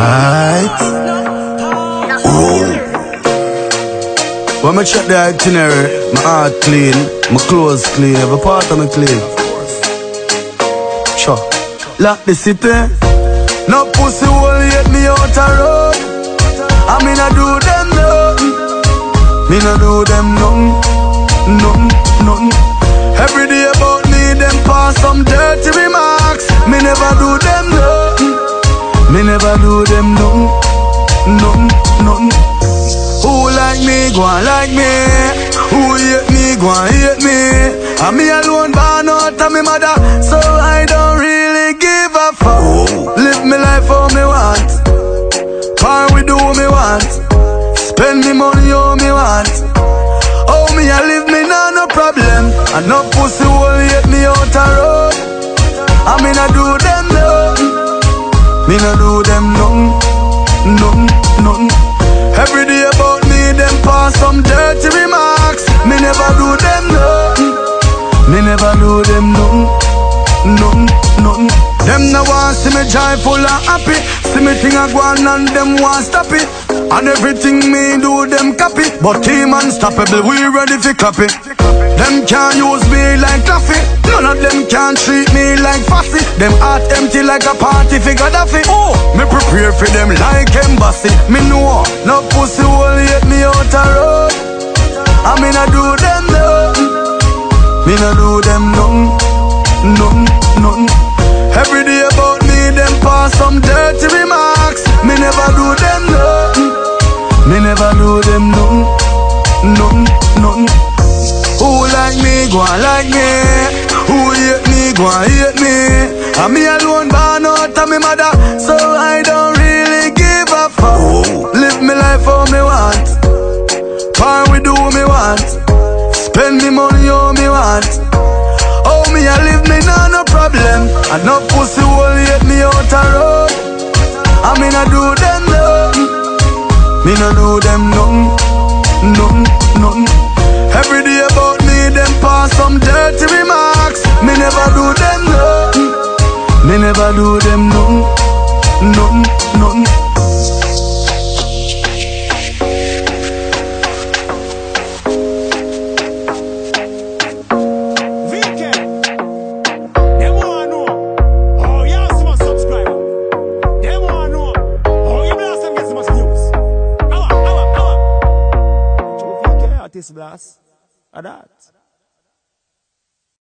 Alright. When I check the itinerary, my heart clean, my clothes clean, every part of me clean. Sure. Lock the city. No pussy will get me out a road. I mean I do them nothing. Me no do them nothing. Never do them nothing, nothing, nothing. Who like me, go on like me. Who hate me, go on hate me. And me alone born out of me mother, so I don't really give a fuck. Live me life how me want. Par we do me want. Spend me money how me want. Oh me I live me nah no problem. And no pussy will hate me out a road. I mean I do them nothing. Me no do them nothing, nothing, nothing. Every day about me, them pass some dirty remarks. Me never do them nothing. Me never do them nothing, nothing, nothing. Them no want see me joyful and happy. See me thing a go on and them want stop it. And everything me do them copy. But team unstoppable, we ready for it. Them can't use me like coffee. None of them can treat me like fussy. Them heart like a party for Gaddafi. Oh, me prepare for them like embassy. Me know no pussy will hit me out a road. I mean I do them nothing. Me no do them nothing, nothing, nothing. Every day about me, them pass some dirty remarks. Me never do them nothing. Me never do them nothing, nothing, nothing. Who like me, go like me. Who hate me, go hate me. And me alone born out of me mother, so I don't really give a fuck. Live me life how me want. Par we do me want. Spend me money how me want. Oh me I live me nah no problem. And no pussy will hate me out a road. I mean I do them nothing. Me no do them nothing, nothing, nothing. Every day about me, them pass some dirty remarks. Me never do never do them nothing, nothing, nothing. Blast them get so much views. Awa, awa, awa. True VK artist blast. A that.